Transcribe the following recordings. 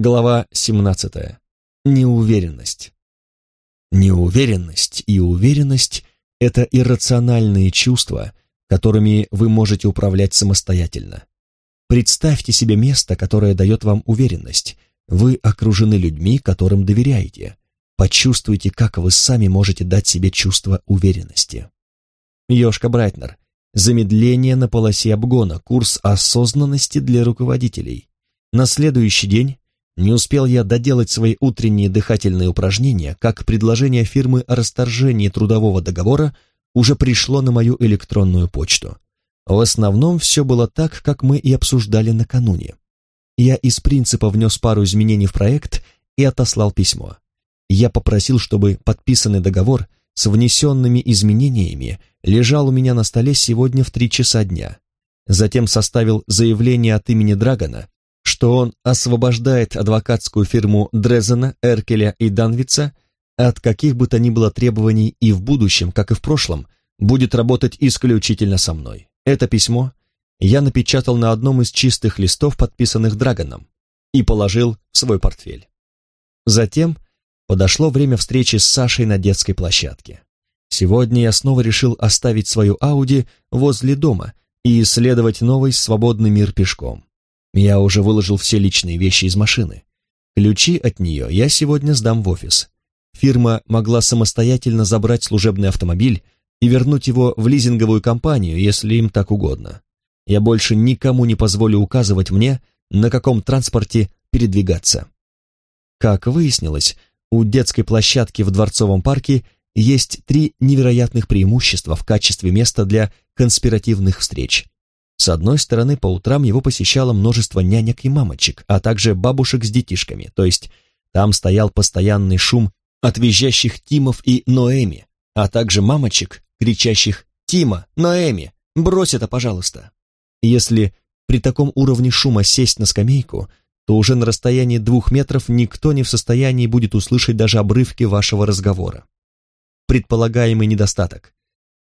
Глава 17. Неуверенность. Неуверенность и уверенность – это иррациональные чувства, которыми вы можете управлять самостоятельно. Представьте себе место, которое дает вам уверенность. Вы окружены людьми, которым доверяете. Почувствуйте, как вы сами можете дать себе чувство уверенности. Йошка Брайтнер. Замедление на полосе обгона. Курс осознанности для руководителей. На следующий день не успел я доделать свои утренние дыхательные упражнения, как предложение фирмы о расторжении трудового договора уже пришло на мою электронную почту. В основном все было так, как мы и обсуждали накануне. Я из принципа внес пару изменений в проект и отослал письмо. Я попросил, чтобы подписанный договор с внесенными изменениями лежал у меня на столе сегодня в три часа дня. Затем составил заявление от имени Драгона что он освобождает адвокатскую фирму Дрезена, Эркеля и Данвица от каких бы то ни было требований и в будущем, как и в прошлом, будет работать исключительно со мной. Это письмо я напечатал на одном из чистых листов, подписанных Драгоном, и положил в свой портфель. Затем подошло время встречи с Сашей на детской площадке. Сегодня я снова решил оставить свою Ауди возле дома и исследовать новый свободный мир пешком. Я уже выложил все личные вещи из машины. Ключи от нее я сегодня сдам в офис. Фирма могла самостоятельно забрать служебный автомобиль и вернуть его в лизинговую компанию, если им так угодно. Я больше никому не позволю указывать мне, на каком транспорте передвигаться. Как выяснилось, у детской площадки в Дворцовом парке есть три невероятных преимущества в качестве места для конспиративных встреч. С одной стороны, по утрам его посещало множество нянек и мамочек, а также бабушек с детишками, то есть там стоял постоянный шум от визжащих Тимов и Ноэми, а также мамочек, кричащих «Тима! Ноэми! Брось это, пожалуйста!». Если при таком уровне шума сесть на скамейку, то уже на расстоянии двух метров никто не в состоянии будет услышать даже обрывки вашего разговора. Предполагаемый недостаток.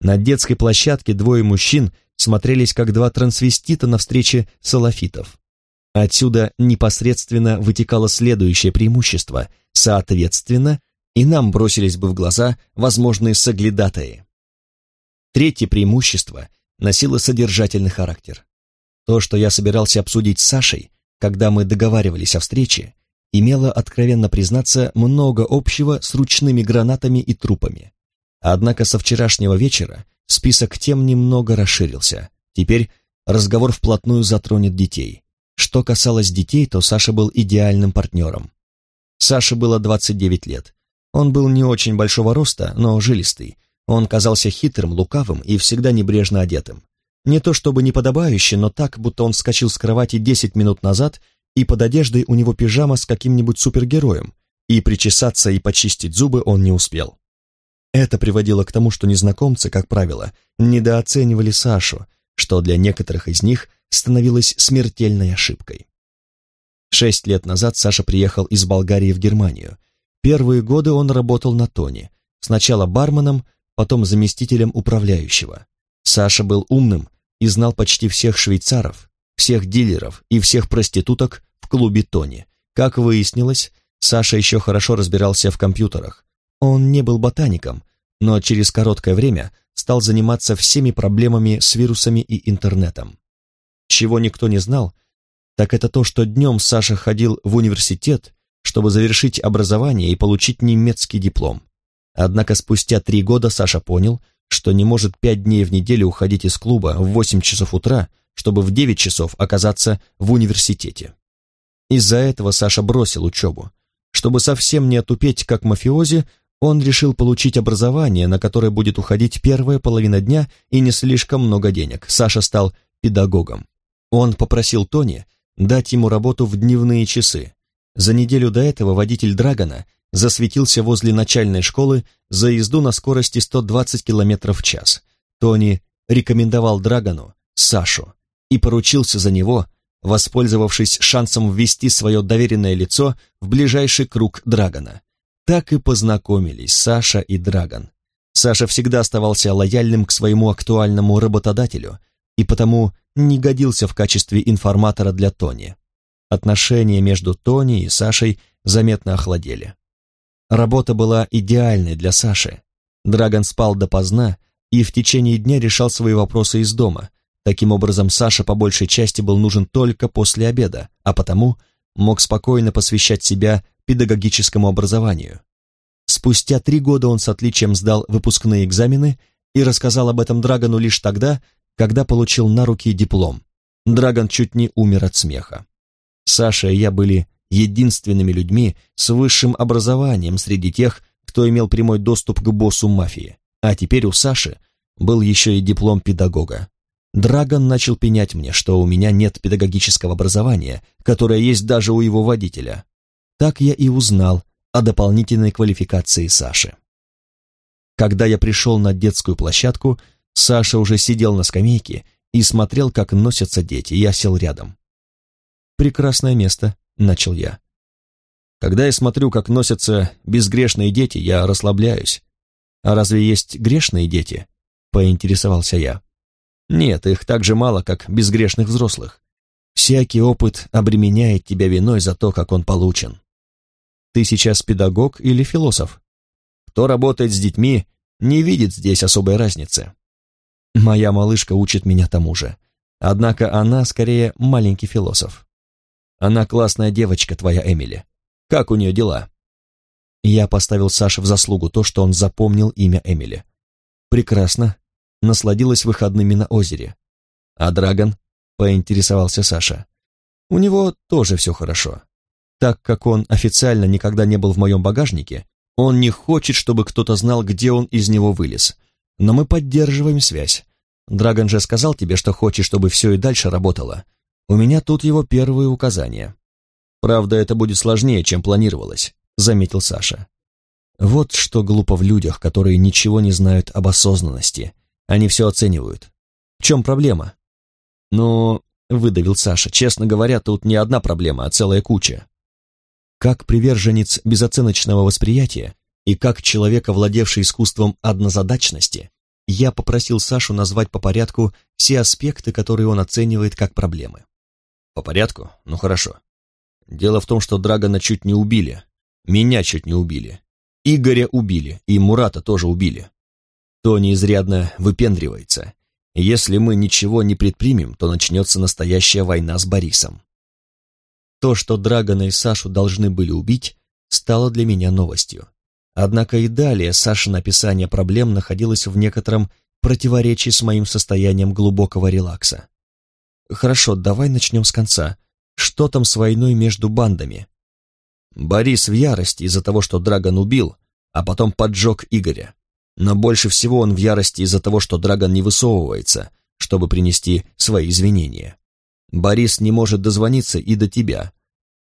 На детской площадке двое мужчин – смотрелись как два трансвестита на встрече салафитов. Отсюда непосредственно вытекало следующее преимущество. Соответственно, и нам бросились бы в глаза возможные соглядатаи. Третье преимущество носило содержательный характер. То, что я собирался обсудить с Сашей, когда мы договаривались о встрече, имело, откровенно признаться, много общего с ручными гранатами и трупами. Однако со вчерашнего вечера Список тем немного расширился. Теперь разговор вплотную затронет детей. Что касалось детей, то Саша был идеальным партнером. Саше было 29 лет. Он был не очень большого роста, но жилистый. Он казался хитрым, лукавым и всегда небрежно одетым. Не то чтобы неподобающе, но так, будто он вскочил с кровати 10 минут назад, и под одеждой у него пижама с каким-нибудь супергероем, и причесаться и почистить зубы он не успел. Это приводило к тому, что незнакомцы, как правило, недооценивали Сашу, что для некоторых из них становилось смертельной ошибкой. Шесть лет назад Саша приехал из Болгарии в Германию. Первые годы он работал на Тоне, сначала барменом, потом заместителем управляющего. Саша был умным и знал почти всех швейцаров, всех дилеров и всех проституток в клубе Тони. Как выяснилось, Саша еще хорошо разбирался в компьютерах. Он не был ботаником, но через короткое время стал заниматься всеми проблемами с вирусами и интернетом. Чего никто не знал, так это то, что днем Саша ходил в университет, чтобы завершить образование и получить немецкий диплом. Однако спустя три года Саша понял, что не может пять дней в неделю уходить из клуба в восемь часов утра, чтобы в девять часов оказаться в университете. Из-за этого Саша бросил учебу. Чтобы совсем не отупеть, как мафиози, он решил получить образование, на которое будет уходить первая половина дня и не слишком много денег. Саша стал педагогом. Он попросил Тони дать ему работу в дневные часы. За неделю до этого водитель Драгона засветился возле начальной школы за езду на скорости 120 км в час. Тони рекомендовал Драгону Сашу и поручился за него, воспользовавшись шансом ввести свое доверенное лицо в ближайший круг Драгона. Так и познакомились Саша и Драгон. Саша всегда оставался лояльным к своему актуальному работодателю и потому не годился в качестве информатора для Тони. Отношения между Тони и Сашей заметно охладели. Работа была идеальной для Саши. Драгон спал допоздна и в течение дня решал свои вопросы из дома. Таким образом, Саша по большей части был нужен только после обеда, а потому мог спокойно посвящать себя педагогическому образованию. Спустя три года он с отличием сдал выпускные экзамены и рассказал об этом Драгону лишь тогда, когда получил на руки диплом. Драгон чуть не умер от смеха. Саша и я были единственными людьми с высшим образованием среди тех, кто имел прямой доступ к боссу мафии. А теперь у Саши был еще и диплом педагога. Драгон начал пенять мне, что у меня нет педагогического образования, которое есть даже у его водителя. Так я и узнал о дополнительной квалификации Саши. Когда я пришел на детскую площадку, Саша уже сидел на скамейке и смотрел, как носятся дети, я сел рядом. «Прекрасное место», — начал я. «Когда я смотрю, как носятся безгрешные дети, я расслабляюсь. А разве есть грешные дети?» — поинтересовался я. «Нет, их так же мало, как безгрешных взрослых. Всякий опыт обременяет тебя виной за то, как он получен. Ты сейчас педагог или философ? Кто работает с детьми, не видит здесь особой разницы. Моя малышка учит меня тому же. Однако она скорее маленький философ. Она классная девочка, твоя Эмили. Как у нее дела?» Я поставил Саше в заслугу то, что он запомнил имя Эмили. «Прекрасно. Насладилась выходными на озере. А Драгон?» — поинтересовался Саша. «У него тоже все хорошо. Так как он официально никогда не был в моем багажнике, он не хочет, чтобы кто-то знал, где он из него вылез. Но мы поддерживаем связь. Драгон же сказал тебе, что хочет, чтобы все и дальше работало. У меня тут его первые указания. Правда, это будет сложнее, чем планировалось, заметил Саша. Вот что глупо в людях, которые ничего не знают об осознанности. Они все оценивают. В чем проблема? Ну, выдавил Саша, честно говоря, тут не одна проблема, а целая куча. Как приверженец безоценочного восприятия и как человек, овладевший искусством однозадачности, я попросил Сашу назвать по порядку все аспекты, которые он оценивает как проблемы. По порядку? Ну хорошо. Дело в том, что Драгона чуть не убили, меня чуть не убили, Игоря убили и Мурата тоже убили. Тони изрядно выпендривается. Если мы ничего не предпримем, то начнется настоящая война с Борисом. То, что Драгона и Сашу должны были убить, стало для меня новостью. Однако и далее Саша написание проблем находилось в некотором противоречии с моим состоянием глубокого релакса. Хорошо, давай начнем с конца. Что там с войной между бандами? Борис в ярости из-за того, что Драгон убил, а потом поджег Игоря. Но больше всего он в ярости из-за того, что Драгон не высовывается, чтобы принести свои извинения. Борис не может дозвониться и до тебя.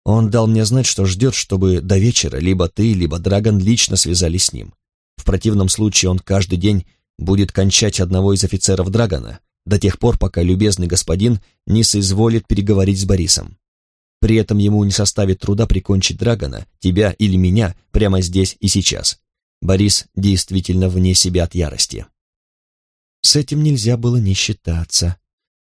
Он дал мне знать, что ждет, чтобы до вечера либо ты, либо Драгон лично связались с ним. В противном случае он каждый день будет кончать одного из офицеров Драгона, до тех пор, пока любезный господин не соизволит переговорить с Борисом. При этом ему не составит труда прикончить Драгона, тебя или меня прямо здесь и сейчас. Борис действительно вне себя от ярости. С этим нельзя было не считаться.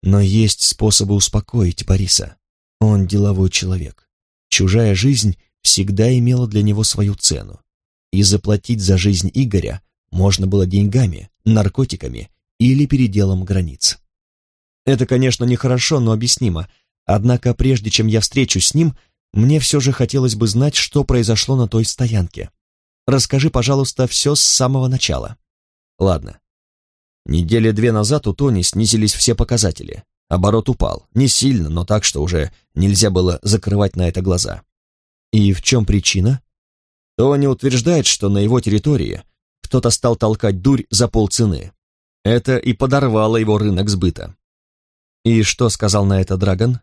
Но есть способы успокоить Бориса. Он деловой человек. Чужая жизнь всегда имела для него свою цену. И заплатить за жизнь Игоря можно было деньгами, наркотиками или переделом границ. Это, конечно, нехорошо, но объяснимо. Однако прежде чем я встречусь с ним, мне все же хотелось бы знать, что произошло на той стоянке. Расскажи, пожалуйста, все с самого начала. Ладно, Недели две назад у Тони снизились все показатели. Оборот упал. Не сильно, но так, что уже нельзя было закрывать на это глаза. И в чем причина? Тони утверждает, что на его территории кто-то стал толкать дурь за полцены. Это и подорвало его рынок сбыта. И что сказал на это Драгон?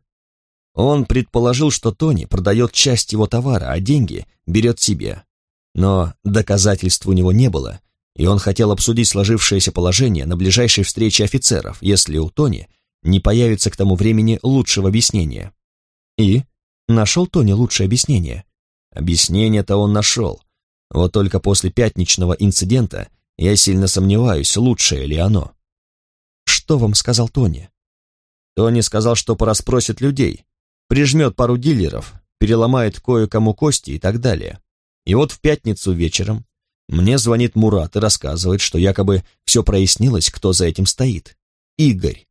Он предположил, что Тони продает часть его товара, а деньги берет себе. Но доказательств у него не было, и он хотел обсудить сложившееся положение на ближайшей встрече офицеров, если у Тони не появится к тому времени лучшего объяснения. И нашел Тони лучшее объяснение. Объяснение-то он нашел. Вот только после пятничного инцидента я сильно сомневаюсь, лучшее ли оно. Что вам сказал Тони? Тони сказал, что порасспросит людей, прижмет пару дилеров, переломает кое-кому кости и так далее. И вот в пятницу вечером мне звонит Мурат и рассказывает, что якобы все прояснилось, кто за этим стоит. Игорь.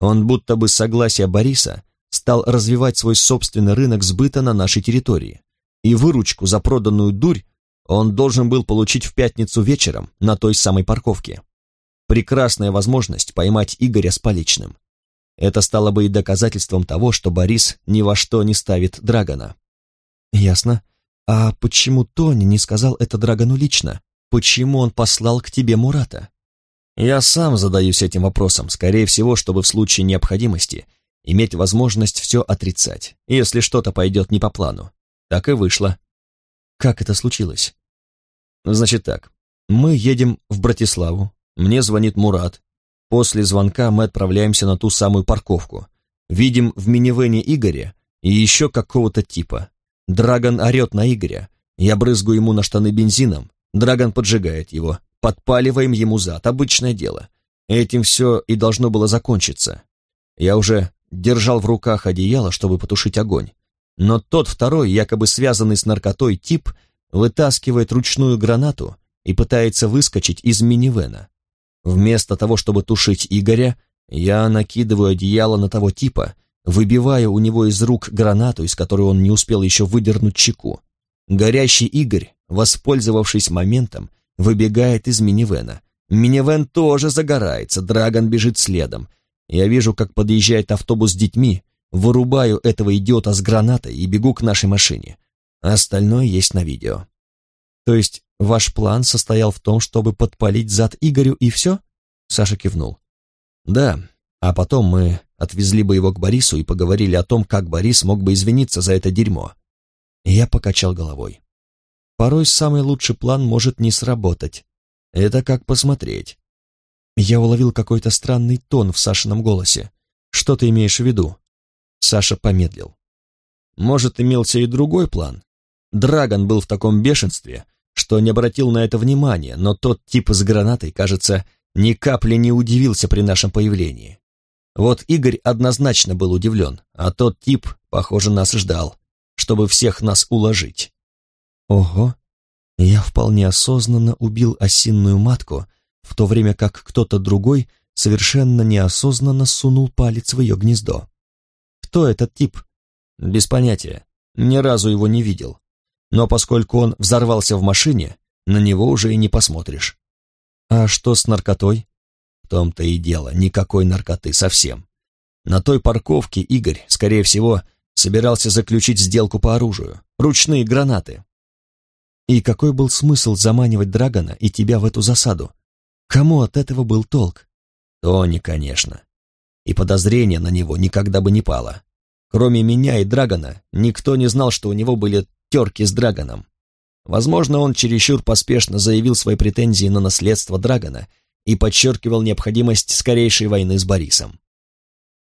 Он будто бы с согласия Бориса стал развивать свой собственный рынок сбыта на нашей территории. И выручку за проданную дурь он должен был получить в пятницу вечером на той самой парковке. Прекрасная возможность поймать Игоря с поличным. Это стало бы и доказательством того, что Борис ни во что не ставит Драгона. Ясно. А почему Тони не сказал это Драгону лично? Почему он послал к тебе Мурата? Я сам задаюсь этим вопросом, скорее всего, чтобы в случае необходимости иметь возможность все отрицать, если что-то пойдет не по плану. Так и вышло. Как это случилось? Значит так, мы едем в Братиславу, мне звонит Мурат. После звонка мы отправляемся на ту самую парковку. Видим в минивэне Игоря и еще какого-то типа. Драгон орет на Игоря. Я брызгаю ему на штаны бензином. Драгон поджигает его. Подпаливаем ему зад. Обычное дело. Этим все и должно было закончиться. Я уже держал в руках одеяло, чтобы потушить огонь. Но тот второй, якобы связанный с наркотой тип, вытаскивает ручную гранату и пытается выскочить из минивэна. Вместо того, чтобы тушить Игоря, я накидываю одеяло на того типа, выбиваю у него из рук гранату, из которой он не успел еще выдернуть чеку. Горящий Игорь, воспользовавшись моментом, выбегает из минивэна. Минивэн тоже загорается, Драгон бежит следом. Я вижу, как подъезжает автобус с детьми, вырубаю этого идиота с гранатой и бегу к нашей машине. Остальное есть на видео. То есть ваш план состоял в том, чтобы подпалить зад Игорю и все? Саша кивнул. Да, а потом мы отвезли бы его к Борису и поговорили о том, как Борис мог бы извиниться за это дерьмо. Я покачал головой. Порой самый лучший план может не сработать. Это как посмотреть. Я уловил какой-то странный тон в Сашином голосе. Что ты имеешь в виду? Саша помедлил. Может, имелся и другой план? Драгон был в таком бешенстве, что не обратил на это внимания, но тот тип с гранатой, кажется, ни капли не удивился при нашем появлении. Вот Игорь однозначно был удивлен, а тот тип, похоже, нас ждал, чтобы всех нас уложить. Ого, я вполне осознанно убил осинную матку, в то время как кто-то другой совершенно неосознанно сунул палец в ее гнездо. Кто этот тип? Без понятия, ни разу его не видел. Но поскольку он взорвался в машине, на него уже и не посмотришь. А что с наркотой? Том-то и дело, никакой наркоты совсем. На той парковке Игорь, скорее всего, собирался заключить сделку по оружию, ручные гранаты. И какой был смысл заманивать Драгона и тебя в эту засаду? Кому от этого был толк? Тони, конечно. И подозрение на него никогда бы не пало. Кроме меня и Драгона, никто не знал, что у него были терки с Драгоном. Возможно, он чересчур поспешно заявил свои претензии на наследство Драгона и подчеркивал необходимость скорейшей войны с Борисом.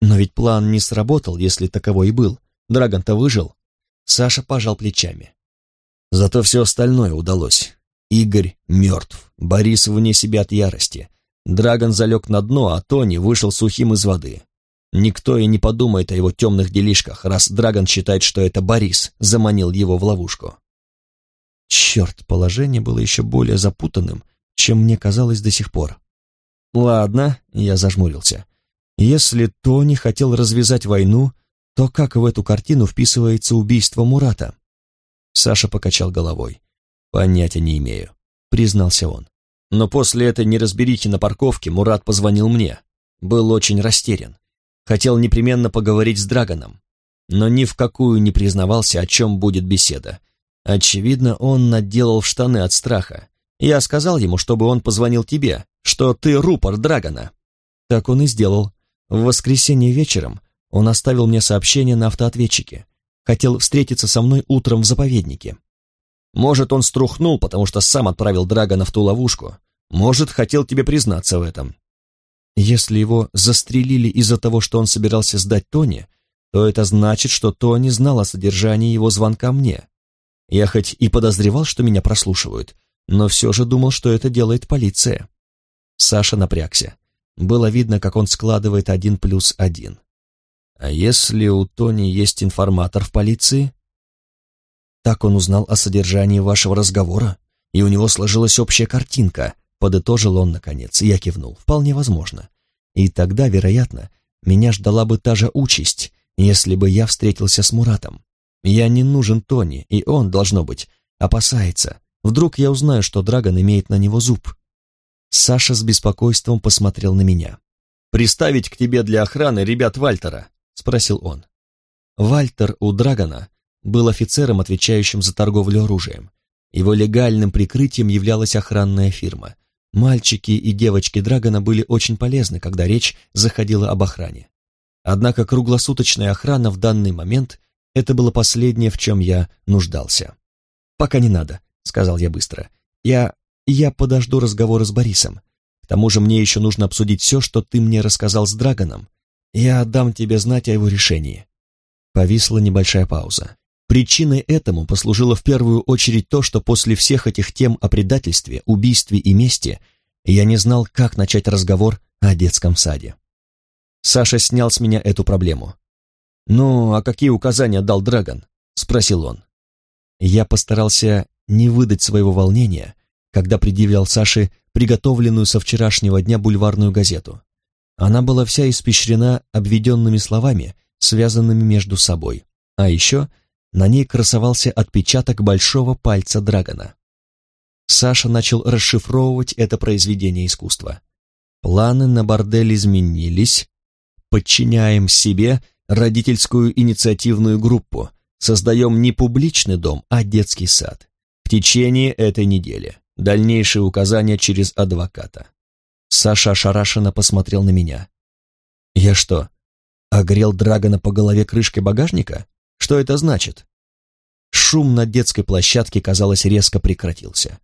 Но ведь план не сработал, если таковой и был. Драгон-то выжил. Саша пожал плечами. Зато все остальное удалось. Игорь мертв, Борис вне себя от ярости. Драгон залег на дно, а Тони вышел сухим из воды. Никто и не подумает о его темных делишках, раз Драгон считает, что это Борис заманил его в ловушку. Черт, положение было еще более запутанным, чем мне казалось до сих пор. Ладно, я зажмурился. Если Тони хотел развязать войну, то как в эту картину вписывается убийство Мурата? Саша покачал головой. Понятия не имею, признался он. Но после этой неразберихи на парковке Мурат позвонил мне. Был очень растерян. Хотел непременно поговорить с Драгоном, но ни в какую не признавался, о чем будет беседа. Очевидно, он наделал в штаны от страха. Я сказал ему, чтобы он позвонил тебе, что ты рупор Драгона. Так он и сделал. В воскресенье вечером он оставил мне сообщение на автоответчике. Хотел встретиться со мной утром в заповеднике. Может, он струхнул, потому что сам отправил Драгона в ту ловушку. Может, хотел тебе признаться в этом. Если его застрелили из-за того, что он собирался сдать Тони, то это значит, что Тони знал о содержании его звонка мне. Я хоть и подозревал, что меня прослушивают, но все же думал, что это делает полиция. Саша напрягся. Было видно, как он складывает один плюс один. А если у Тони есть информатор в полиции? Так он узнал о содержании вашего разговора, и у него сложилась общая картинка, подытожил он наконец, я кивнул. Вполне возможно. И тогда, вероятно, меня ждала бы та же участь, если бы я встретился с Муратом. Я не нужен Тони, и он, должно быть, опасается. Вдруг я узнаю, что Драгон имеет на него зуб. Саша с беспокойством посмотрел на меня. «Приставить к тебе для охраны ребят Вальтера?» — спросил он. Вальтер у Драгона был офицером, отвечающим за торговлю оружием. Его легальным прикрытием являлась охранная фирма. Мальчики и девочки Драгона были очень полезны, когда речь заходила об охране. Однако круглосуточная охрана в данный момент — это было последнее, в чем я нуждался. «Пока не надо», — сказал я быстро. «Я... я подожду разговора с Борисом. К тому же мне еще нужно обсудить все, что ты мне рассказал с Драгоном. Я дам тебе знать о его решении». Повисла небольшая пауза. Причиной этому послужило в первую очередь то, что после всех этих тем о предательстве, убийстве и мести я не знал, как начать разговор о детском саде. Саша снял с меня эту проблему. «Ну, а какие указания дал Драгон?» — спросил он. Я постарался не выдать своего волнения, когда предъявлял Саше приготовленную со вчерашнего дня бульварную газету. Она была вся испещрена обведенными словами, связанными между собой. А еще на ней красовался отпечаток большого пальца Драгона. Саша начал расшифровывать это произведение искусства. Планы на бордель изменились. Подчиняем себе родительскую инициативную группу. Создаем не публичный дом, а детский сад. В течение этой недели. Дальнейшие указания через адвоката. Саша ошарашенно посмотрел на меня. «Я что, огрел Драгона по голове крышкой багажника?» Что это значит? Шум на детской площадке, казалось, резко прекратился.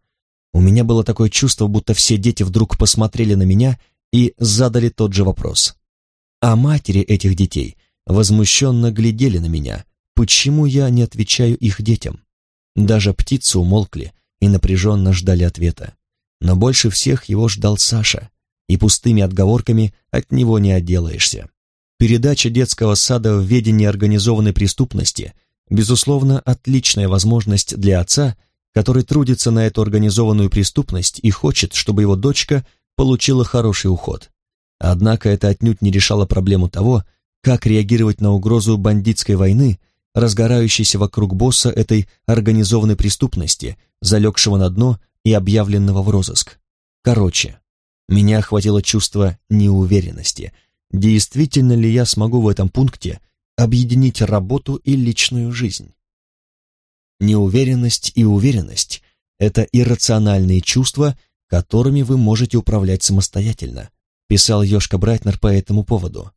У меня было такое чувство, будто все дети вдруг посмотрели на меня и задали тот же вопрос. А матери этих детей возмущенно глядели на меня, почему я не отвечаю их детям. Даже птицы умолкли и напряженно ждали ответа. Но больше всех его ждал Саша, и пустыми отговорками от него не отделаешься. Передача детского сада в ведение организованной преступности, безусловно, отличная возможность для отца, который трудится на эту организованную преступность и хочет, чтобы его дочка получила хороший уход. Однако это отнюдь не решало проблему того, как реагировать на угрозу бандитской войны, разгорающейся вокруг босса этой организованной преступности, залегшего на дно и объявленного в розыск. Короче, меня охватило чувство неуверенности – действительно ли я смогу в этом пункте объединить работу и личную жизнь. Неуверенность и уверенность – это иррациональные чувства, которыми вы можете управлять самостоятельно, писал Йошка Брайтнер по этому поводу.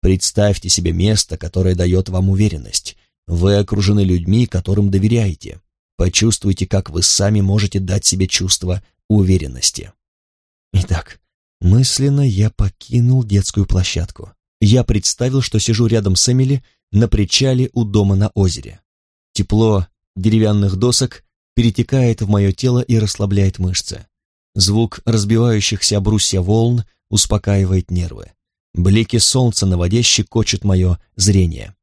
Представьте себе место, которое дает вам уверенность. Вы окружены людьми, которым доверяете. Почувствуйте, как вы сами можете дать себе чувство уверенности. Итак, Мысленно я покинул детскую площадку. Я представил, что сижу рядом с Эмили на причале у дома на озере. Тепло деревянных досок перетекает в мое тело и расслабляет мышцы. Звук разбивающихся об брусья волн успокаивает нервы. Блики солнца на воде щекочут мое зрение.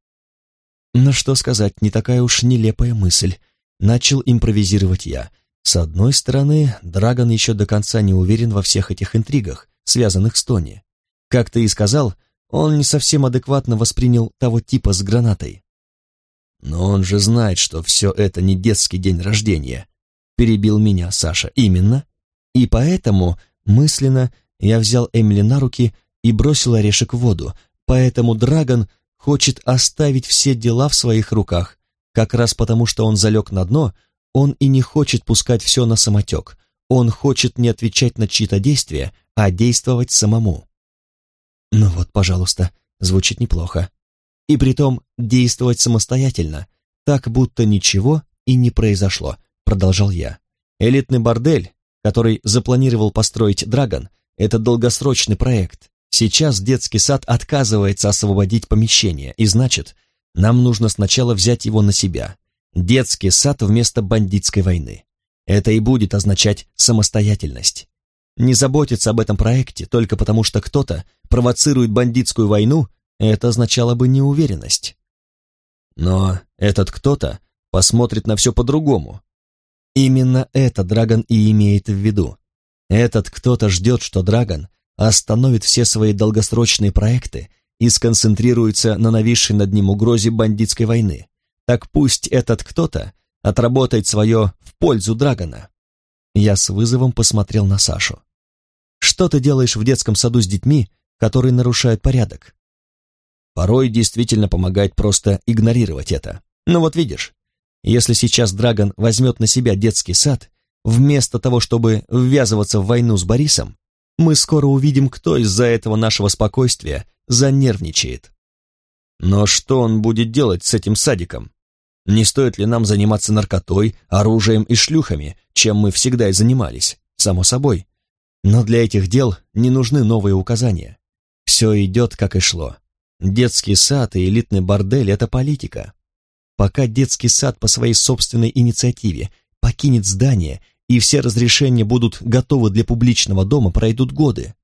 Но что сказать, не такая уж нелепая мысль. Начал импровизировать я. С одной стороны, Драгон еще до конца не уверен во всех этих интригах, связанных с Тони. Как ты и сказал, он не совсем адекватно воспринял того типа с гранатой. «Но он же знает, что все это не детский день рождения», — перебил меня Саша. «Именно. И поэтому, мысленно, я взял Эмили на руки и бросил орешек в воду. Поэтому Драгон хочет оставить все дела в своих руках. Как раз потому, что он залег на дно, он и не хочет пускать все на самотек. Он хочет не отвечать на чьи-то действия, а действовать самому. Ну вот, пожалуйста, звучит неплохо. И притом действовать самостоятельно, так будто ничего и не произошло, продолжал я. Элитный бордель, который запланировал построить Драгон, это долгосрочный проект. Сейчас детский сад отказывается освободить помещение, и значит, нам нужно сначала взять его на себя, Детский сад вместо бандитской войны. Это и будет означать самостоятельность. Не заботиться об этом проекте только потому, что кто-то провоцирует бандитскую войну, это означало бы неуверенность. Но этот кто-то посмотрит на все по-другому. Именно это Драгон и имеет в виду. Этот кто-то ждет, что Драгон остановит все свои долгосрочные проекты и сконцентрируется на нависшей над ним угрозе бандитской войны. Так пусть этот кто-то отработает свое в пользу Драгона. Я с вызовом посмотрел на Сашу. «Что ты делаешь в детском саду с детьми, которые нарушают порядок?» Порой действительно помогает просто игнорировать это. Ну вот видишь, если сейчас Драгон возьмет на себя детский сад, вместо того, чтобы ввязываться в войну с Борисом, мы скоро увидим, кто из-за этого нашего спокойствия занервничает. Но что он будет делать с этим садиком? Не стоит ли нам заниматься наркотой, оружием и шлюхами, чем мы всегда и занимались, само собой? Но для этих дел не нужны новые указания. Все идет, как и шло. Детский сад и элитный бордель – это политика. Пока детский сад по своей собственной инициативе покинет здание и все разрешения будут готовы для публичного дома, пройдут годы.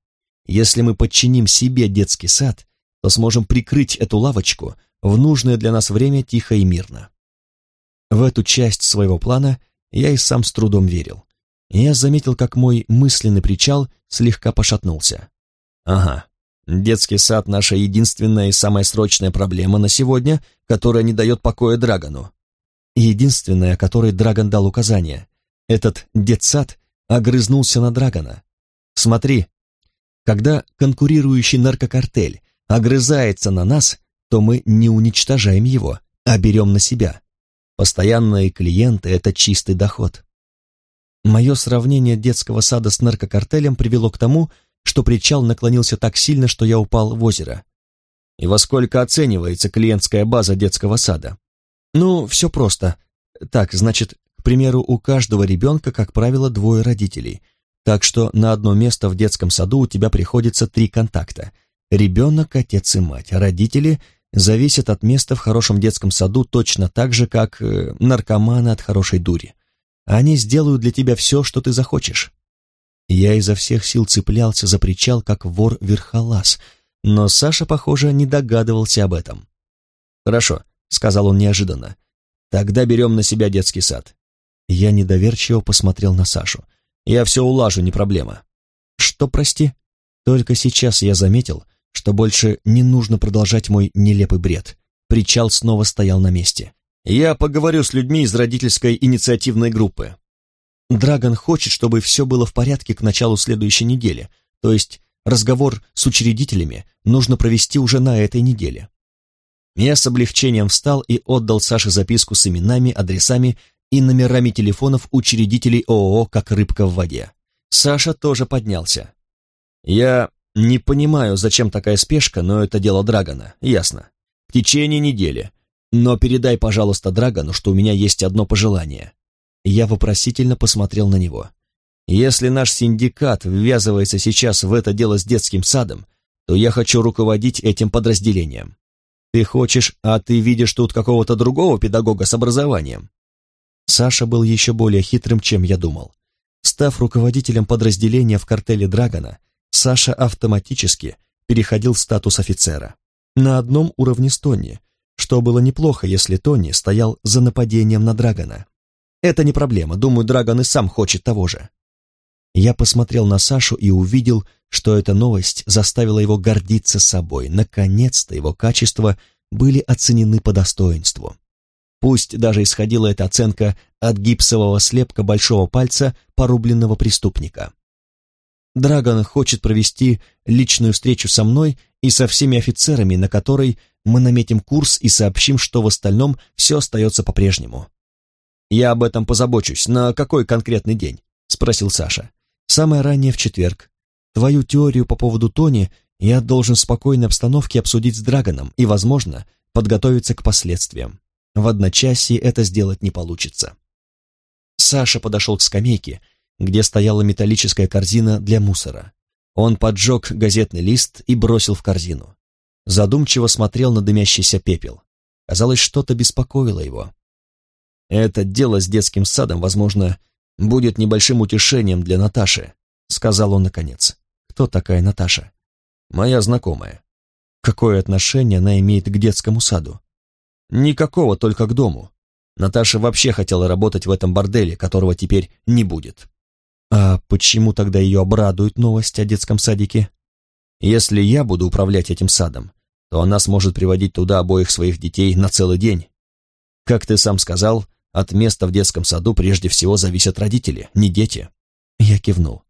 Если мы подчиним себе детский сад, то сможем прикрыть эту лавочку в нужное для нас время тихо и мирно. В эту часть своего плана я и сам с трудом верил. Я заметил, как мой мысленный причал слегка пошатнулся. Ага, Детский сад — наша единственная и самая срочная проблема на сегодня, которая не дает покоя Драгону. Единственная, которой Драгон дал указание. Этот детсад огрызнулся на Драгона. Смотри, когда конкурирующий наркокартель огрызается на нас, то мы не уничтожаем его, а берем на себя. Постоянные клиенты — это чистый доход. Мое сравнение детского сада с наркокартелем привело к тому, что причал наклонился так сильно, что я упал в озеро. И во сколько оценивается клиентская база детского сада? Ну, все просто. Так, значит, к примеру, у каждого ребенка, как правило, двое родителей. Так что на одно место в детском саду у тебя приходится три контакта. Ребенок, отец и мать. Родители зависят от места в хорошем детском саду точно так же, как э, наркоманы от хорошей дури. Они сделают для тебя все, что ты захочешь. Я изо всех сил цеплялся за причал, как вор-верхолаз, но Саша, похоже, не догадывался об этом. «Хорошо», — сказал он неожиданно, — «тогда берем на себя детский сад». Я недоверчиво посмотрел на Сашу. «Я все улажу, не проблема». «Что, прости?» Только сейчас я заметил, что больше не нужно продолжать мой нелепый бред. Причал снова стоял на месте. «Я поговорю с людьми из родительской инициативной группы. Драгон хочет, чтобы все было в порядке к началу следующей недели, то есть разговор с учредителями нужно провести уже на этой неделе. Я с облегчением встал и отдал Саше записку с именами, адресами и номерами телефонов учредителей ООО «Как рыбка в воде». Саша тоже поднялся. «Я не понимаю, зачем такая спешка, но это дело Драгона, ясно. В течение недели. Но передай, пожалуйста, Драгону, что у меня есть одно пожелание. Я вопросительно посмотрел на него. «Если наш синдикат ввязывается сейчас в это дело с детским садом, то я хочу руководить этим подразделением. Ты хочешь, а ты видишь тут какого-то другого педагога с образованием?» Саша был еще более хитрым, чем я думал. Став руководителем подразделения в картеле Драгона, Саша автоматически переходил в статус офицера. На одном уровне с Тони, что было неплохо, если Тони стоял за нападением на Драгона. Это не проблема, думаю, Драгон и сам хочет того же. Я посмотрел на Сашу и увидел, что эта новость заставила его гордиться собой. Наконец-то его качества были оценены по достоинству. Пусть даже исходила эта оценка от гипсового слепка большого пальца порубленного преступника. Драгон хочет провести личную встречу со мной и со всеми офицерами, на которой мы наметим курс и сообщим, что в остальном все остается по-прежнему. «Я об этом позабочусь. На какой конкретный день?» — спросил Саша. «Самое раннее в четверг. Твою теорию по поводу Тони я должен в спокойной обстановке обсудить с Драгоном и, возможно, подготовиться к последствиям. В одночасье это сделать не получится». Саша подошел к скамейке, где стояла металлическая корзина для мусора. Он поджег газетный лист и бросил в корзину. Задумчиво смотрел на дымящийся пепел. Казалось, что-то беспокоило его. Это дело с детским садом, возможно, будет небольшим утешением для Наташи, сказал он наконец. Кто такая Наташа? Моя знакомая. Какое отношение она имеет к детскому саду? Никакого, только к дому. Наташа вообще хотела работать в этом борделе, которого теперь не будет. А почему тогда ее обрадует новость о детском садике? Если я буду управлять этим садом, то она сможет приводить туда обоих своих детей на целый день. Как ты сам сказал, от места в детском саду прежде всего зависят родители, не дети. Я кивнул.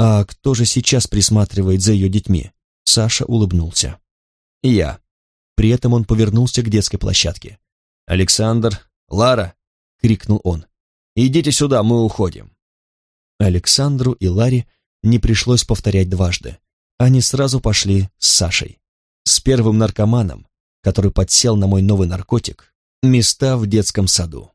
А кто же сейчас присматривает за ее детьми? Саша улыбнулся. Я. При этом он повернулся к детской площадке. «Александр, Лара!» — крикнул он. «Идите сюда, мы уходим!» Александру и Ларе не пришлось повторять дважды. Они сразу пошли с Сашей. С первым наркоманом, который подсел на мой новый наркотик, места в детском саду.